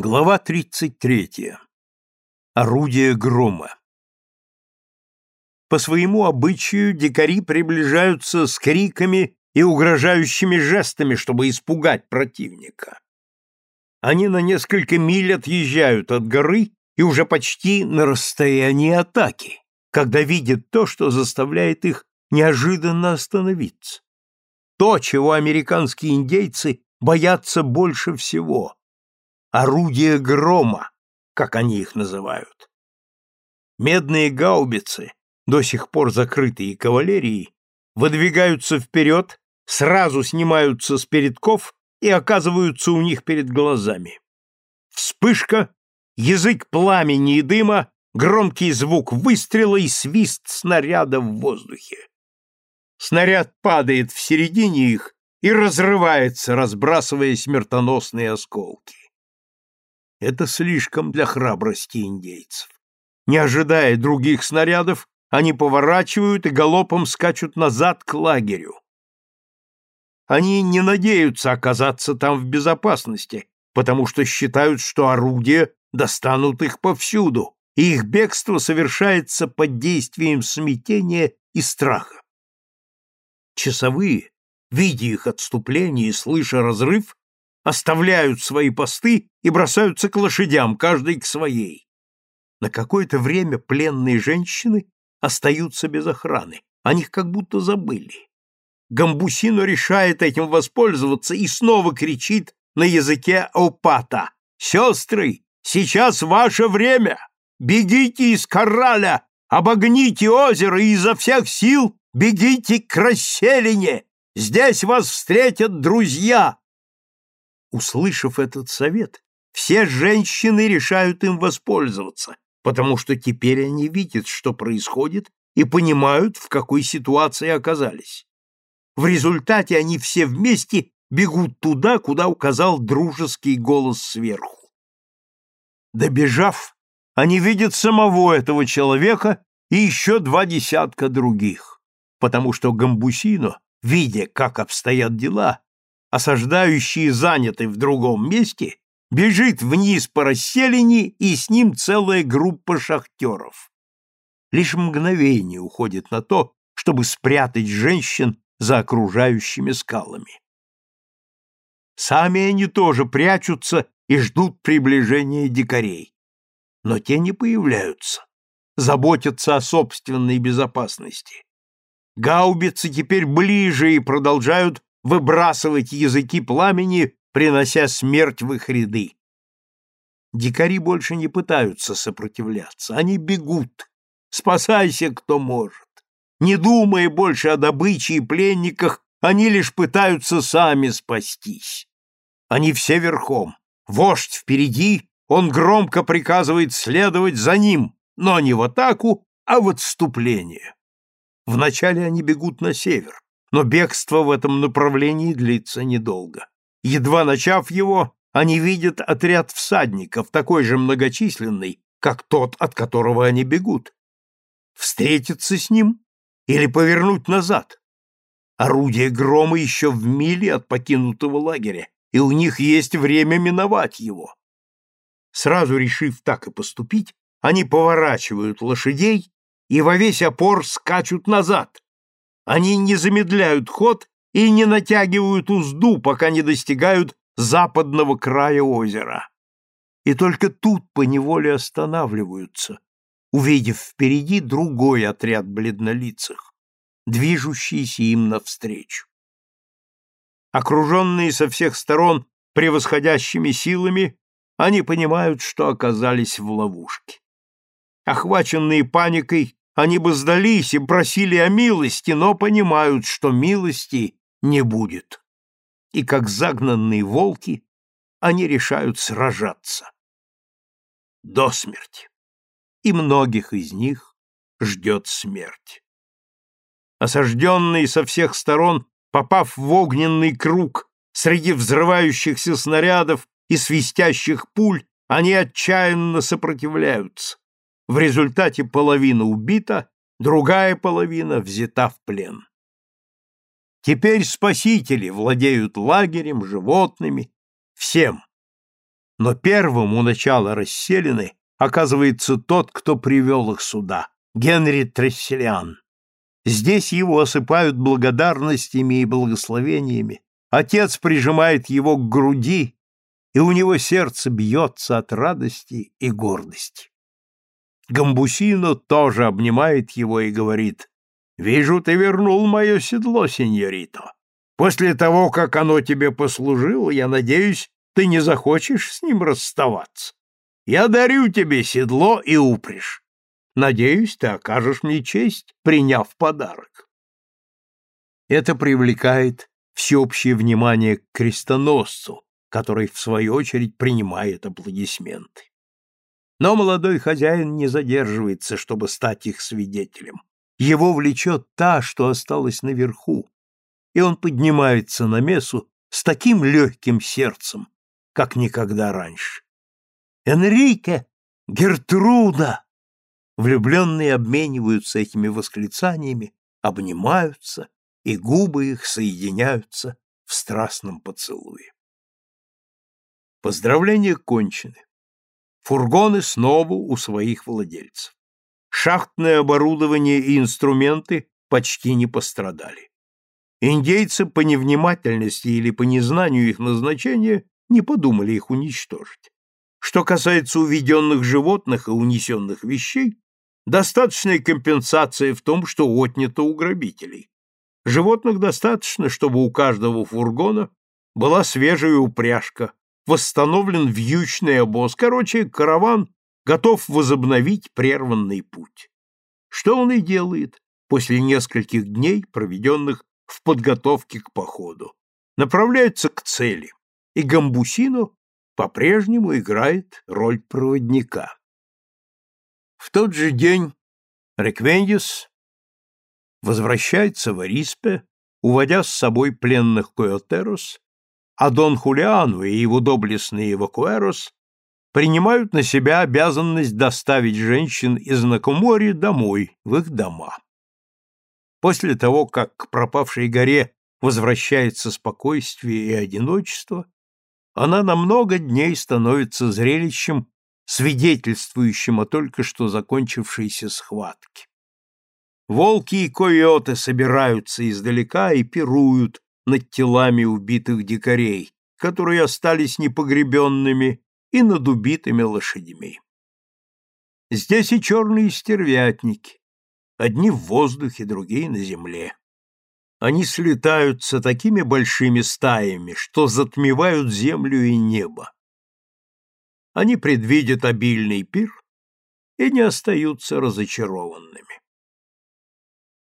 Глава 33. Орудие грома. По своему обычаю дикари приближаются с криками и угрожающими жестами, чтобы испугать противника. Они на несколько миль отъезжают от горы и уже почти на расстоянии атаки, когда видят то, что заставляет их неожиданно остановиться. То, чего американские индейцы боятся больше всего — орудия грома, как они их называют. Медные гаубицы, до сих пор закрытые кавалерией, выдвигаются вперед, сразу снимаются с передков и оказываются у них перед глазами. Вспышка, язык пламени и дыма, громкий звук выстрела и свист снаряда в воздухе. Снаряд падает в середине их и разрывается, разбрасывая смертоносные осколки. Это слишком для храбрости индейцев. Не ожидая других снарядов, они поворачивают и галопом скачут назад к лагерю. Они не надеются оказаться там в безопасности, потому что считают, что орудия достанут их повсюду, и их бегство совершается под действием смятения и страха. Часовые, видя их отступление и слыша разрыв, оставляют свои посты и бросаются к лошадям, каждый к своей. На какое-то время пленные женщины остаются без охраны, о них как будто забыли. Гамбусино решает этим воспользоваться и снова кричит на языке опата. «Сестры, сейчас ваше время! Бегите из кораля, обогните озеро и изо всех сил бегите к расселине! Здесь вас встретят друзья!» Услышав этот совет, все женщины решают им воспользоваться, потому что теперь они видят, что происходит, и понимают, в какой ситуации оказались. В результате они все вместе бегут туда, куда указал дружеский голос сверху. Добежав, они видят самого этого человека и еще два десятка других, потому что Гамбусино, видя, как обстоят дела, осаждающий занятый в другом месте, бежит вниз по расселине, и с ним целая группа шахтеров. Лишь мгновение уходит на то, чтобы спрятать женщин за окружающими скалами. Сами они тоже прячутся и ждут приближения дикарей. Но те не появляются, заботятся о собственной безопасности. Гаубицы теперь ближе и продолжают выбрасывать языки пламени, принося смерть в их ряды. Дикари больше не пытаются сопротивляться, они бегут. Спасайся, кто может. Не думая больше о добыче и пленниках, они лишь пытаются сами спастись. Они все верхом. Вождь впереди, он громко приказывает следовать за ним, но не в атаку, а в отступление. Вначале они бегут на север, но бегство в этом направлении длится недолго. Едва начав его, они видят отряд всадников, такой же многочисленный, как тот, от которого они бегут. Встретиться с ним или повернуть назад? Орудие грома еще в миле от покинутого лагеря, и у них есть время миновать его. Сразу решив так и поступить, они поворачивают лошадей и во весь опор скачут назад, они не замедляют ход и не натягивают узду, пока не достигают западного края озера. И только тут поневоле останавливаются, увидев впереди другой отряд бледнолицых, движущийся им навстречу. Окруженные со всех сторон превосходящими силами, они понимают, что оказались в ловушке. Охваченные паникой, они бы сдались и просили о милости, но понимают, что милости не будет. И как загнанные волки, они решают сражаться. До смерти. И многих из них ждет смерть. Осажденные со всех сторон, попав в огненный круг среди взрывающихся снарядов и свистящих пуль, они отчаянно сопротивляются. В результате половина убита, другая половина взята в плен. Теперь спасители владеют лагерем, животными, всем. Но первым у начала расселены оказывается тот, кто привел их сюда, Генри Тресселиан. Здесь его осыпают благодарностями и благословениями. Отец прижимает его к груди, и у него сердце бьется от радости и гордости. Гамбусино тоже обнимает его и говорит, «Вижу, ты вернул мое седло, сеньорито. После того, как оно тебе послужило, я надеюсь, ты не захочешь с ним расставаться. Я дарю тебе седло и упряжь. Надеюсь, ты окажешь мне честь, приняв подарок. Это привлекает всеобщее внимание к крестоносцу, который, в свою очередь, принимает аплодисменты. Но молодой хозяин не задерживается, чтобы стать их свидетелем. Его влечет та, что осталась наверху, и он поднимается на мессу с таким легким сердцем, как никогда раньше. «Энрике! Гертруда!» Влюбленные обмениваются этими восклицаниями, обнимаются, и губы их соединяются в страстном поцелуе. Поздравления кончены. Фургоны снова у своих владельцев. Шахтное оборудование и инструменты почти не пострадали. Индейцы по невнимательности или по незнанию их назначения не подумали их уничтожить. Что касается уведенных животных и унесенных вещей, Достаточная компенсация в том, что отнято у грабителей. Животных достаточно, чтобы у каждого фургона была свежая упряжка, восстановлен вьючный обоз. Короче, караван готов возобновить прерванный путь. Что он и делает после нескольких дней, проведенных в подготовке к походу. Направляется к цели, и Гамбусино по-прежнему играет роль проводника. В тот же день Реквендис возвращается в Ариспе, уводя с собой пленных Койотерос, а Дон Хулиану и его доблестный Эвакуэрос принимают на себя обязанность доставить женщин из Накумори домой, в их дома. После того, как к пропавшей горе возвращается спокойствие и одиночество, она на много дней становится зрелищем свидетельствующим о только что закончившейся схватке. Волки и койоты собираются издалека и пируют над телами убитых дикарей, которые остались непогребенными, и над убитыми лошадьми. Здесь и черные стервятники, одни в воздухе, другие на земле. Они слетаются такими большими стаями, что затмевают землю и небо они предвидят обильный пир и не остаются разочарованными.